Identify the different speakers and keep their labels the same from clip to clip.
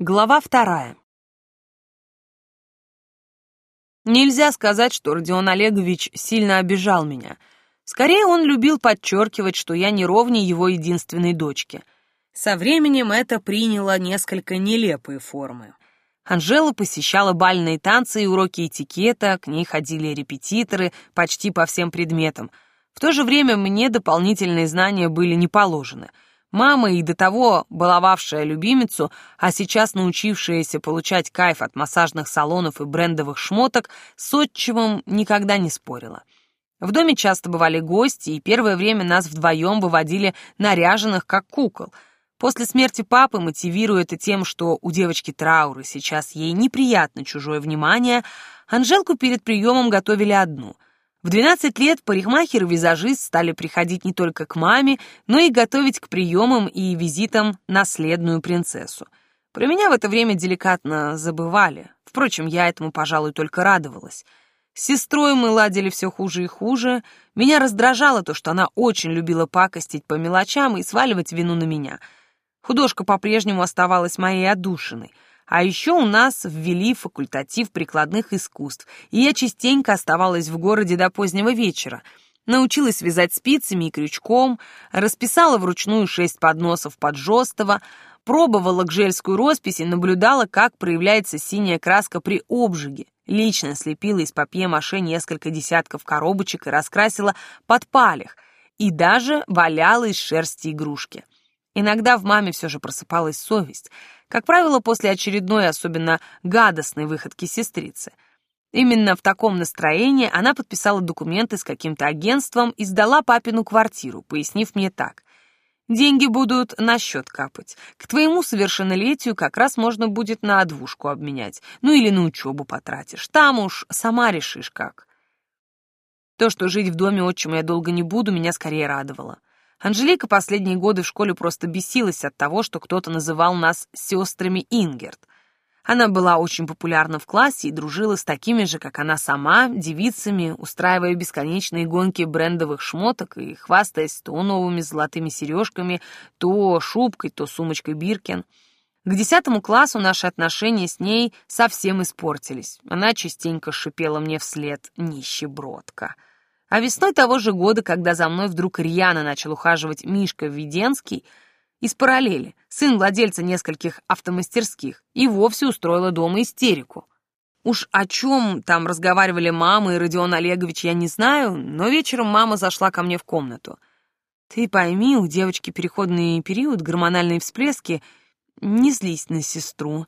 Speaker 1: Глава вторая. Нельзя сказать, что Родион Олегович сильно обижал меня. Скорее, он любил подчеркивать, что я не ровнее его единственной дочки. Со временем это приняло несколько нелепые формы. Анжела посещала бальные танцы и уроки этикета, к ней ходили репетиторы почти по всем предметам. В то же время мне дополнительные знания были не положены — Мама и до того баловавшая любимицу, а сейчас научившаяся получать кайф от массажных салонов и брендовых шмоток, с отчимом никогда не спорила. В доме часто бывали гости, и первое время нас вдвоем выводили наряженных, как кукол. После смерти папы, мотивируя это тем, что у девочки трауры сейчас ей неприятно чужое внимание, Анжелку перед приемом готовили одну — в 12 лет парикмахер и визажист стали приходить не только к маме, но и готовить к приемам и визитам наследную принцессу. Про меня в это время деликатно забывали. Впрочем, я этому, пожалуй, только радовалась. С сестрой мы ладили все хуже и хуже. Меня раздражало то, что она очень любила пакостить по мелочам и сваливать вину на меня. Художка по-прежнему оставалась моей отдушиной — а еще у нас ввели факультатив прикладных искусств, и я частенько оставалась в городе до позднего вечера. Научилась вязать спицами и крючком, расписала вручную шесть подносов под жестого, пробовала гжельскую роспись и наблюдала, как проявляется синяя краска при обжиге. Лично слепила из папье-маше несколько десятков коробочек и раскрасила под палях, и даже валяла из шерсти игрушки. Иногда в маме все же просыпалась совесть — как правило, после очередной, особенно гадостной выходки сестрицы. Именно в таком настроении она подписала документы с каким-то агентством и сдала папину квартиру, пояснив мне так. «Деньги будут на счет капать. К твоему совершеннолетию как раз можно будет на двушку обменять. Ну или на учебу потратишь. Там уж сама решишь как». То, что жить в доме отчима я долго не буду, меня скорее радовало. Анжелика последние годы в школе просто бесилась от того, что кто-то называл нас сестрами Ингерт. Она была очень популярна в классе и дружила с такими же, как она сама, девицами, устраивая бесконечные гонки брендовых шмоток и хвастаясь то новыми золотыми сережками, то шубкой, то сумочкой Биркин. К десятому классу наши отношения с ней совсем испортились. Она частенько шипела мне вслед «нищебродка». А весной того же года, когда за мной вдруг рьяно начал ухаживать Мишка Введенский, из параллели, сын владельца нескольких автомастерских, и вовсе устроила дома истерику. Уж о чем там разговаривали мама и Родион Олегович, я не знаю, но вечером мама зашла ко мне в комнату. Ты пойми, у девочки переходный период, гормональные всплески, не злись на сестру.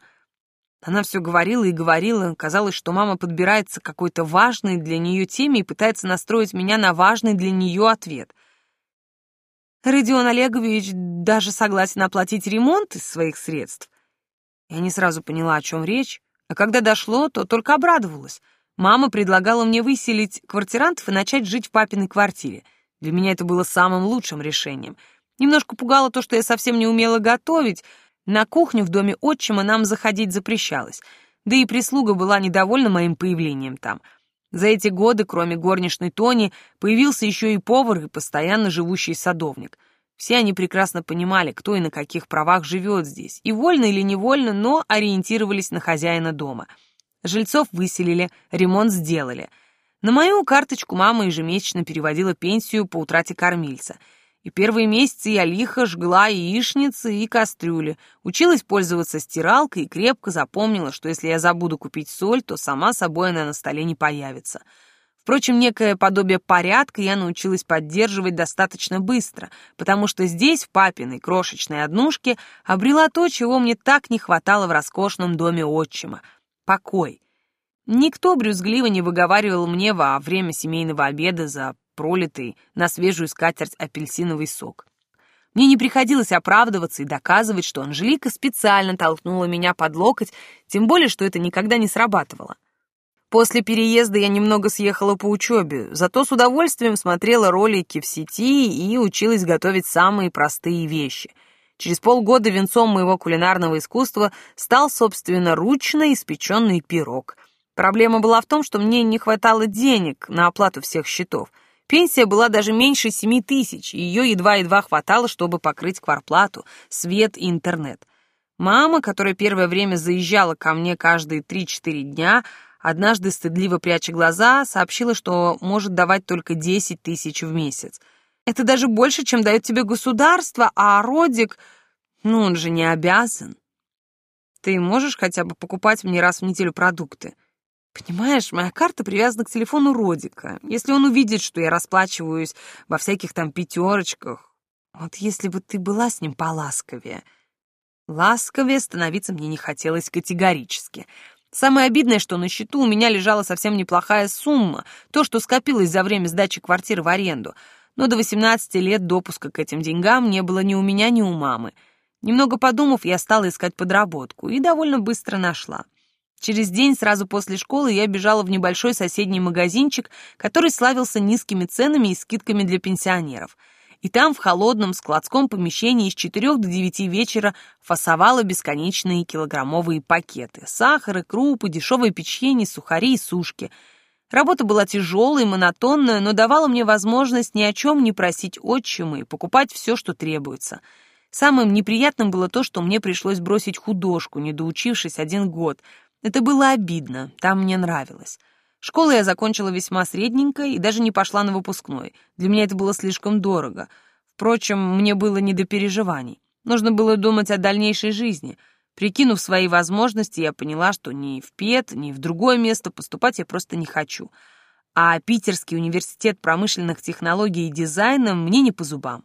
Speaker 1: Она все говорила и говорила. Казалось, что мама подбирается к какой-то важной для нее теме и пытается настроить меня на важный для нее ответ. Родион Олегович даже согласен оплатить ремонт из своих средств. Я не сразу поняла, о чем речь, а когда дошло, то только обрадовалась. Мама предлагала мне выселить квартирантов и начать жить в папиной квартире. Для меня это было самым лучшим решением. Немножко пугало то, что я совсем не умела готовить — на кухню в доме отчима нам заходить запрещалось, да и прислуга была недовольна моим появлением там. За эти годы, кроме горничной Тони, появился еще и повар и постоянно живущий садовник. Все они прекрасно понимали, кто и на каких правах живет здесь, и вольно или невольно, но ориентировались на хозяина дома. Жильцов выселили, ремонт сделали. На мою карточку мама ежемесячно переводила пенсию по утрате кормильца — и первые месяцы я лихо жгла яичницы и кастрюли, училась пользоваться стиралкой и крепко запомнила, что если я забуду купить соль, то сама собой она на столе не появится. Впрочем, некое подобие порядка я научилась поддерживать достаточно быстро, потому что здесь, в папиной крошечной однушке, обрела то, чего мне так не хватало в роскошном доме отчима — покой. Никто брюзгливо не выговаривал мне во время семейного обеда за пролитый на свежую скатерть апельсиновый сок. Мне не приходилось оправдываться и доказывать, что Анжелика специально толкнула меня под локоть, тем более, что это никогда не срабатывало. После переезда я немного съехала по учебе, зато с удовольствием смотрела ролики в сети и училась готовить самые простые вещи. Через полгода венцом моего кулинарного искусства стал собственно ручно испеченный пирог. Проблема была в том, что мне не хватало денег на оплату всех счетов — Пенсия была даже меньше семи тысяч, и ее едва-едва хватало, чтобы покрыть кварплату, свет и интернет. Мама, которая первое время заезжала ко мне каждые 3-4 дня, однажды, стыдливо пряча глаза, сообщила, что может давать только 10 тысяч в месяц. Это даже больше, чем дает тебе государство, а Родик, ну он же не обязан. Ты можешь хотя бы покупать мне раз в неделю продукты? Понимаешь, моя карта привязана к телефону Родика. Если он увидит, что я расплачиваюсь во всяких там пятерочках, вот если бы ты была с ним поласковее. Ласковее становиться мне не хотелось категорически. Самое обидное, что на счету у меня лежала совсем неплохая сумма, то, что скопилось за время сдачи квартиры в аренду. Но до 18 лет допуска к этим деньгам не было ни у меня, ни у мамы. Немного подумав, я стала искать подработку и довольно быстро нашла. Через день сразу после школы я бежала в небольшой соседний магазинчик, который славился низкими ценами и скидками для пенсионеров — и там в холодном складском помещении с 4 до 9 вечера фасовала бесконечные килограммовые пакеты. Сахара, крупы, дешевое печенье, сухари и сушки. Работа была тяжелая и монотонная, но давала мне возможность ни о чем не просить отчима и покупать все, что требуется. Самым неприятным было то, что мне пришлось бросить художку, не доучившись один год. Это было обидно, там мне нравилось. Школу я закончила весьма средненько и даже не пошла на выпускной. Для меня это было слишком дорого. Впрочем, мне было не до переживаний. Нужно было думать о дальнейшей жизни. Прикинув свои возможности, я поняла, что ни в ПЕТ, ни в другое место поступать я просто не хочу. А Питерский университет промышленных технологий и дизайна мне не по зубам.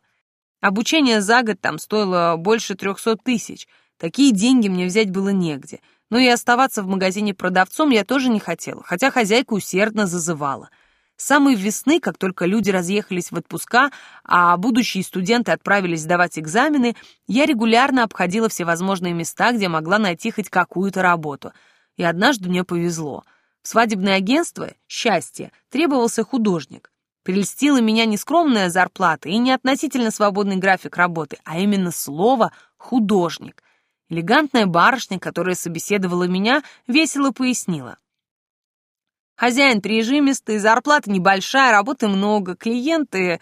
Speaker 1: Обучение за год там стоило больше трехсот тысяч. Такие деньги мне взять было негде — но и оставаться в магазине продавцом я тоже не хотела, хотя хозяйка усердно зазывала. С самой весны, как только люди разъехались в отпуска, а будущие студенты отправились сдавать экзамены, я регулярно обходила всевозможные места, где могла найти хоть какую-то работу. И однажды мне повезло. В свадебное агентство «Счастье» требовался художник. Прельстила меня не скромная зарплата и не относительно свободный график работы, а именно слово «художник». Элегантная барышня, которая собеседовала меня, весело пояснила. Хозяин прижимистый, зарплата небольшая, работы много, клиенты...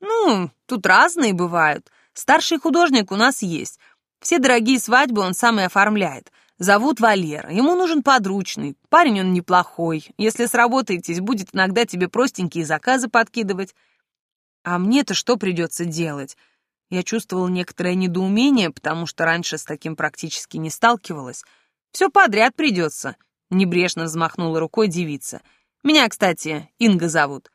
Speaker 1: Ну, тут разные бывают. Старший художник у нас есть. Все дорогие свадьбы он сам и оформляет. Зовут Валера. Ему нужен подручный. Парень он неплохой. Если сработаетесь, будет иногда тебе простенькие заказы подкидывать. А мне-то что придется делать? Я чувствовала некоторое недоумение, потому что раньше с таким практически не сталкивалась. «Все подряд придется», — небрежно взмахнула рукой девица. «Меня, кстати, Инга зовут».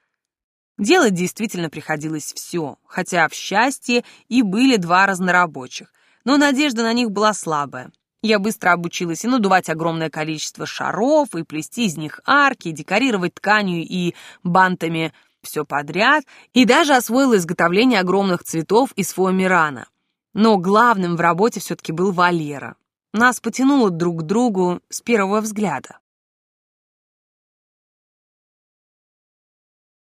Speaker 1: Делать действительно приходилось все, хотя в счастье и были два разнорабочих, но надежда на них была слабая. Я быстро обучилась и надувать огромное количество шаров, и плести из них арки, и декорировать тканью и бантами — все подряд и даже освоила изготовление огромных цветов из фоамирана. Но главным в работе все-таки был Валера. Нас потянуло друг к другу с первого взгляда.